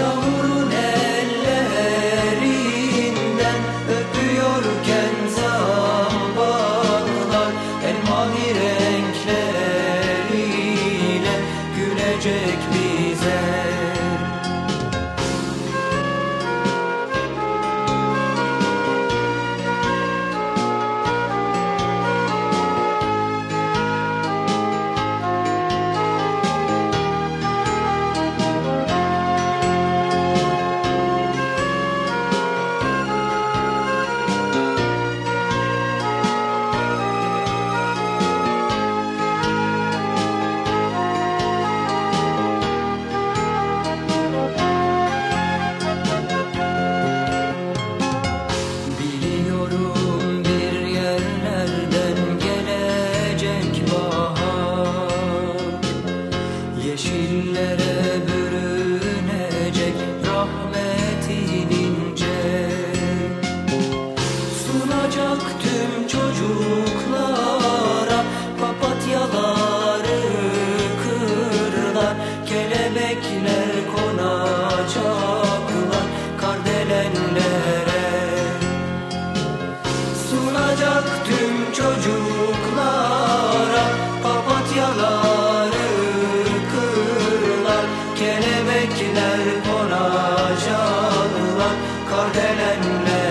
your konacaklar Kelebekler konacaklar Kardelenlere. Sunacak tüm çocuklara Papatyaları kırlar. Kelebekler konacaklar Kardelenlere.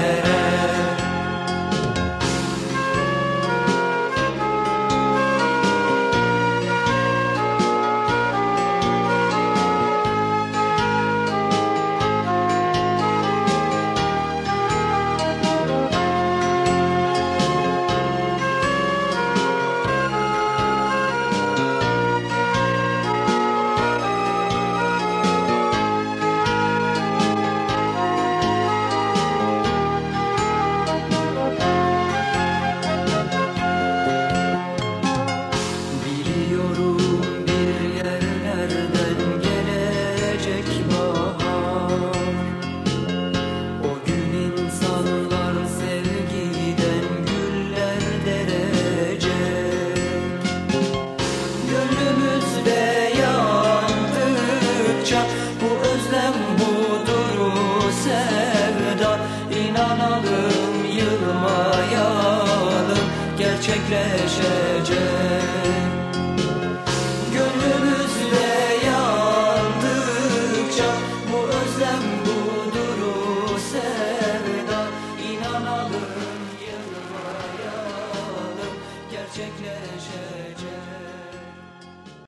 yılmayalım, yılmayalım gerçekleşecek.